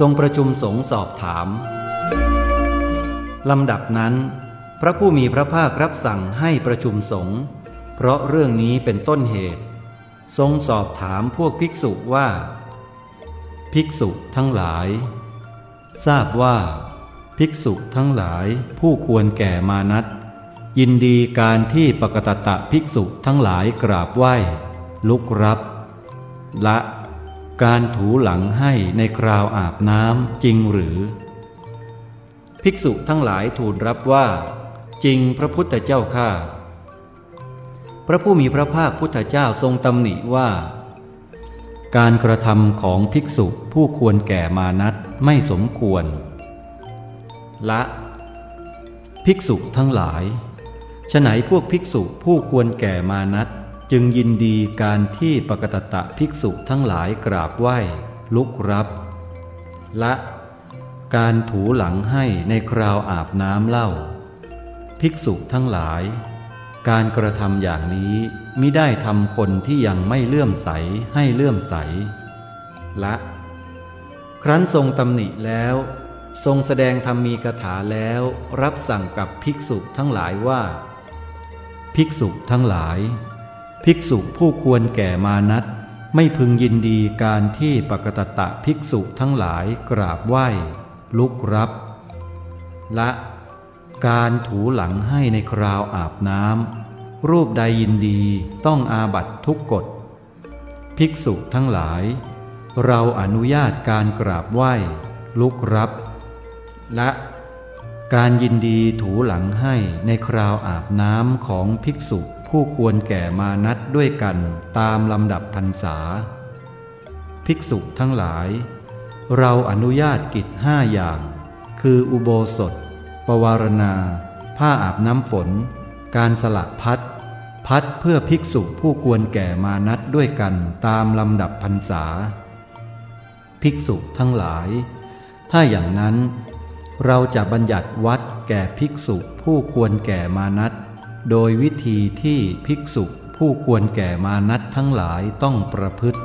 ทรงประชุมสงสอบถาม ลำดับนั้น พระผู้มีพระภาครับสั่งให้ประชุมสงฆ์เพราะเรื่องนี้เป็นต้นเหตุ ทรงสอบถามพวกภิกษุว่า ภิกษุทั้งหลาย ทราบว่า ภิกษุทั้งหลายผู้ควรแก่มานัตยินดีการที่ปกตตะภิกษุทั้งหลายกราบไหว้ ลุกรับ ละ การถูหลังให้ในคราวอาบน้ำจริงหรือ ภิกษุทั้งหลายทูลรับว่า จริงพระพุทธเจ้าข้าพระผู้มีพระภาคพุทธเจ้าทรงตำหนิว่า การกระทำของภิกษุผู้ควรแก่มานัตไม่สมควร ละ ภิกษุทั้งหลายฉไหนพวกภิกษุผู้ควรแก่มานัต จึงยินดีการที่ปกตตะภิกษุทั้งหลายกราบไหว้ ลุกรับ ละการถูหลังให้ในคราวอาบน้ำเล่า ภิกษุทั้งหลาย การกระทำอย่างนี้มิได้ทำคนที่ยังไม่เลื่อมใสให้เลื่อมใส ละ ครั้นทรงตำหนิแล้ว ทรงแสดงธรรมีกถาแล้วรับสั่งกับภิกษุทั้งหลายว่า ภิกษุทั้งหลาย ภิกษุผู้ควรแก่มานัตไม่พึงยินดีการที่ปกตตะภิกษุทั้งหลายกราบไหว้ ลุกรับและการถูหลังให้ในคราวอาบน้ำรูปใดยินดีต้องอาบัตทุกกฎ ภิกษุทั้งหลาย เราอนุญาตการกราบไหว้ ลุกรับ และการยินดีถูหลังให้ในคราวอาบน้ำของภิกษุ ผู้ควรแก่มานัดด้วยกันตามลำดับพรรษา ภิกษุทั้งหลาย เราอนุญาตกิจห้าอย่าง คืออุโบสถ ปวารณา ผ้าอาบน้ำฝน การสละพัดพัดเพื่อภิกษุผู้ควรแก่มานัดด้วยกันตามลำดับพรรษา ภิกษุทั้งหลาย ถ้าอย่างนั้น เราจะบัญญัติวัดแก่ภิกษุผู้ควรแก่มานัด โดยวิธีที่ภิกษุผู้ควรแก่มานัตทั้งหลายต้องประพฤติ